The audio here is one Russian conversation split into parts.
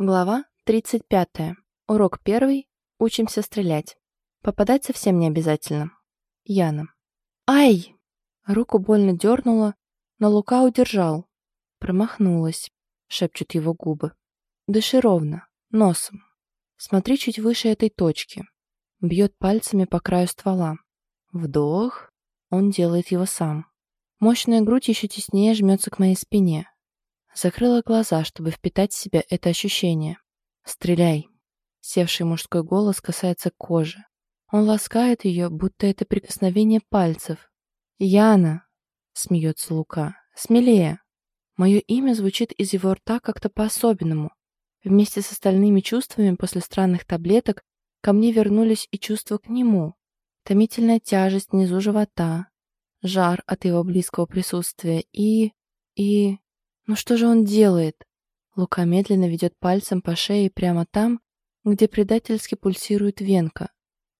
Глава 35. Урок первый. Учимся стрелять. Попадать совсем не обязательно. Яна. «Ай!» Руку больно дернула, но Лука удержал. Промахнулась, шепчут его губы. Дыши ровно, носом. Смотри чуть выше этой точки. Бьет пальцами по краю ствола. Вдох. Он делает его сам. Мощная грудь еще теснее жмется к моей спине. Закрыла глаза, чтобы впитать в себя это ощущение. «Стреляй!» Севший мужской голос касается кожи. Он ласкает ее, будто это прикосновение пальцев. «Яна!» — смеется Лука. «Смелее!» Мое имя звучит из его рта как-то по-особенному. Вместе с остальными чувствами после странных таблеток ко мне вернулись и чувства к нему. Томительная тяжесть внизу живота, жар от его близкого присутствия и... и... Но что же он делает? Лука медленно ведет пальцем по шее прямо там, где предательски пульсирует венка.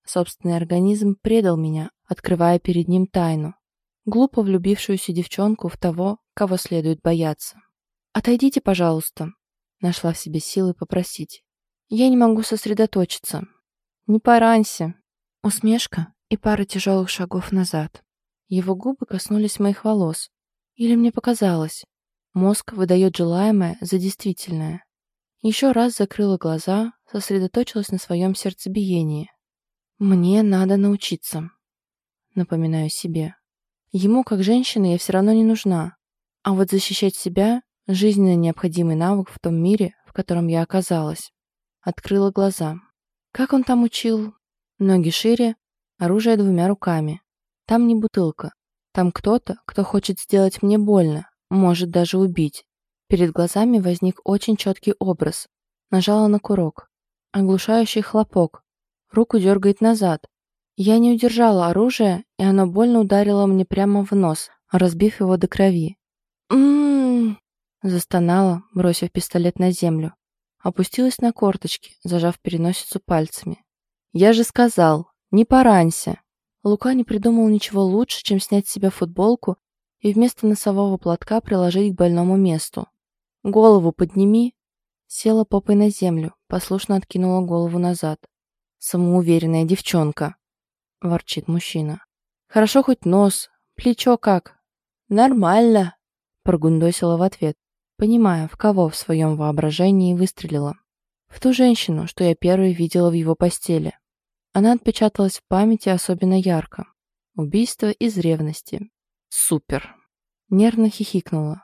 Собственный организм предал меня, открывая перед ним тайну. Глупо влюбившуюся девчонку в того, кого следует бояться. «Отойдите, пожалуйста», — нашла в себе силы попросить. «Я не могу сосредоточиться». «Не поранься». Усмешка и пара тяжелых шагов назад. Его губы коснулись моих волос. Или мне показалось, Мозг выдает желаемое за действительное. Еще раз закрыла глаза, сосредоточилась на своем сердцебиении. «Мне надо научиться», — напоминаю себе. Ему, как женщина, я все равно не нужна. А вот защищать себя — жизненно необходимый навык в том мире, в котором я оказалась. Открыла глаза. Как он там учил? Ноги шире, оружие двумя руками. Там не бутылка. Там кто-то, кто хочет сделать мне больно, может даже убить. Перед глазами возник очень четкий образ. Нажала на курок. Оглушающий хлопок. Руку дергает назад. Я не удержала оружие, и оно больно ударило мне прямо в нос, разбив его до крови. «М-м-м!» застонала, бросив пистолет на землю. Опустилась на корточки, зажав переносицу пальцами. «Я же сказал, не поранься!» Лука не придумал ничего лучше, чем снять с себя футболку и вместо носового платка приложить к больному месту. «Голову подними!» Села попой на землю, послушно откинула голову назад. «Самоуверенная девчонка!» — ворчит мужчина. «Хорошо хоть нос, плечо как?» «Нормально!» — прогундосила в ответ, понимая, в кого в своем воображении выстрелила. В ту женщину, что я первой видела в его постели. Она отпечаталась в памяти особенно ярко. Убийство из ревности, Супер. Нервно хихикнула.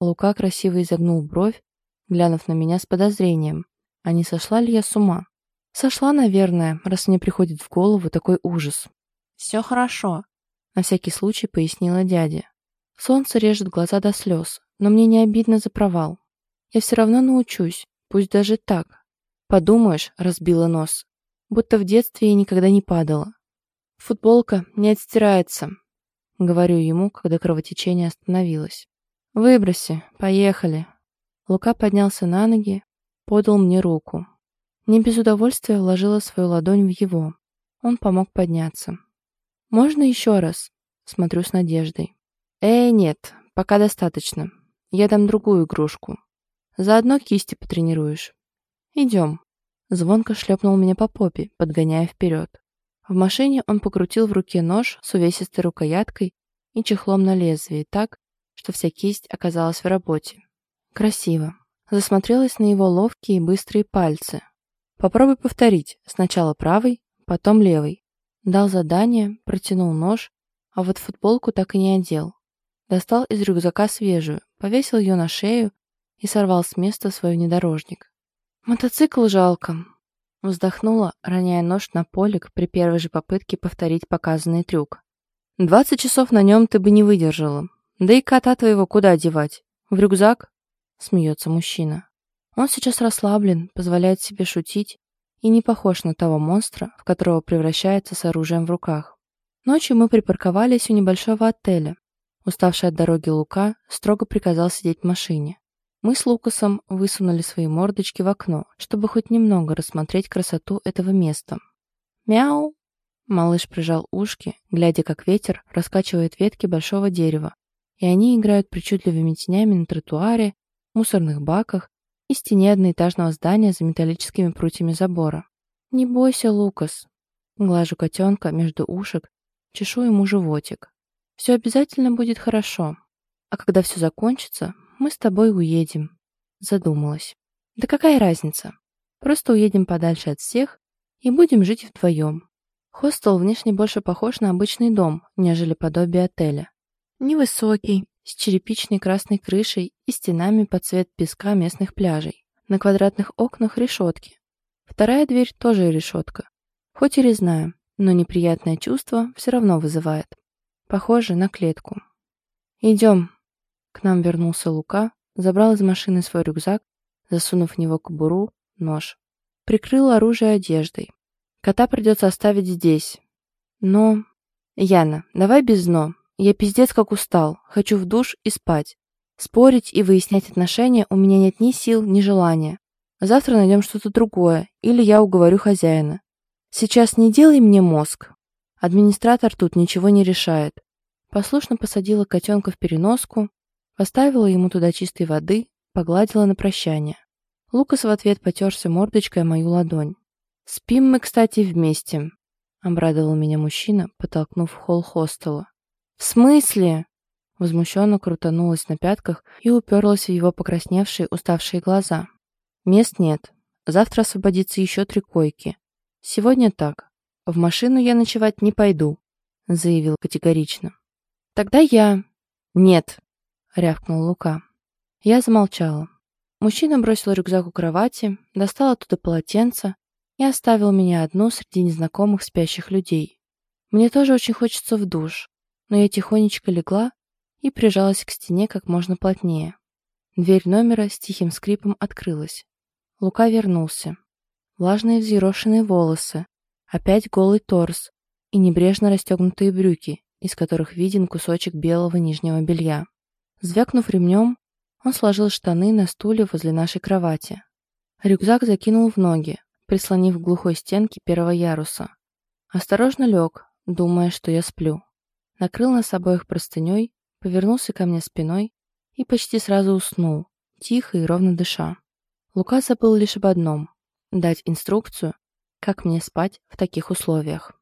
Лука красиво изогнул бровь, глянув на меня с подозрением. А не сошла ли я с ума? Сошла, наверное, раз мне приходит в голову такой ужас. Все хорошо. На всякий случай пояснила дядя. Солнце режет глаза до слез, но мне не обидно за провал. Я все равно научусь, пусть даже так. Подумаешь, разбила нос. Будто в детстве я никогда не падала. Футболка не отстирается, Говорю ему, когда кровотечение остановилось. «Выброси, поехали». Лука поднялся на ноги, подал мне руку. Не без удовольствия вложила свою ладонь в его. Он помог подняться. «Можно еще раз?» Смотрю с надеждой. «Э, нет, пока достаточно. Я дам другую игрушку. Заодно кисти потренируешь. Идем». Звонко шлепнул меня по попе, подгоняя вперед. В машине он покрутил в руке нож с увесистой рукояткой и чехлом на лезвии так, что вся кисть оказалась в работе. Красиво. Засмотрелась на его ловкие и быстрые пальцы. Попробуй повторить. Сначала правый, потом левый. Дал задание, протянул нож, а вот футболку так и не одел. Достал из рюкзака свежую, повесил ее на шею и сорвал с места свой внедорожник. Мотоцикл жалко, Вздохнула, роняя нож на полик при первой же попытке повторить показанный трюк. «Двадцать часов на нем ты бы не выдержала. Да и кота твоего куда девать? В рюкзак?» Смеется мужчина. Он сейчас расслаблен, позволяет себе шутить и не похож на того монстра, в которого превращается с оружием в руках. Ночью мы припарковались у небольшого отеля. Уставший от дороги Лука строго приказал сидеть в машине. Мы с Лукасом высунули свои мордочки в окно, чтобы хоть немного рассмотреть красоту этого места. «Мяу!» Малыш прижал ушки, глядя, как ветер раскачивает ветки большого дерева, и они играют причудливыми тенями на тротуаре, мусорных баках и стене одноэтажного здания за металлическими прутьями забора. «Не бойся, Лукас!» Глажу котенка между ушек, чешу ему животик. «Все обязательно будет хорошо. А когда все закончится, мы с тобой уедем». Задумалась. «Да какая разница? Просто уедем подальше от всех и будем жить вдвоем. Хостел внешне больше похож на обычный дом, нежели подобие отеля. Невысокий, с черепичной красной крышей и стенами под цвет песка местных пляжей. На квадратных окнах решетки. Вторая дверь тоже решетка. Хоть и резная, но неприятное чувство все равно вызывает. Похоже на клетку. «Идем». К нам вернулся Лука, забрал из машины свой рюкзак, засунув в него кобуру, нож. Прикрыл оружие одеждой. Кота придется оставить здесь. Но... Яна, давай без «но». Я пиздец как устал. Хочу в душ и спать. Спорить и выяснять отношения у меня нет ни сил, ни желания. Завтра найдем что-то другое, или я уговорю хозяина. Сейчас не делай мне мозг. Администратор тут ничего не решает. Послушно посадила котенка в переноску, поставила ему туда чистой воды, погладила на прощание. Лукас в ответ потерся мордочкой о мою ладонь. «Спим мы, кстати, вместе», — обрадовал меня мужчина, подтолкнув в холл хостела. «В смысле?» Возмущенно крутанулась на пятках и уперлась в его покрасневшие, уставшие глаза. «Мест нет. Завтра освободится еще три койки. Сегодня так. В машину я ночевать не пойду», — заявил категорично. «Тогда я...» «Нет», — рявкнул Лука. Я замолчала. Мужчина бросил рюкзак у кровати, достал оттуда полотенце, и оставил меня одну среди незнакомых спящих людей. Мне тоже очень хочется в душ, но я тихонечко легла и прижалась к стене как можно плотнее. Дверь номера с тихим скрипом открылась. Лука вернулся. Влажные взъерошенные волосы, опять голый торс и небрежно расстегнутые брюки, из которых виден кусочек белого нижнего белья. Звякнув ремнем, он сложил штаны на стуле возле нашей кровати. Рюкзак закинул в ноги, прислонив к глухой стенке первого яруса. Осторожно лег, думая, что я сплю. Накрыл нас обоих простыней, повернулся ко мне спиной и почти сразу уснул, тихо и ровно дыша. Лука забыл лишь об одном — дать инструкцию, как мне спать в таких условиях.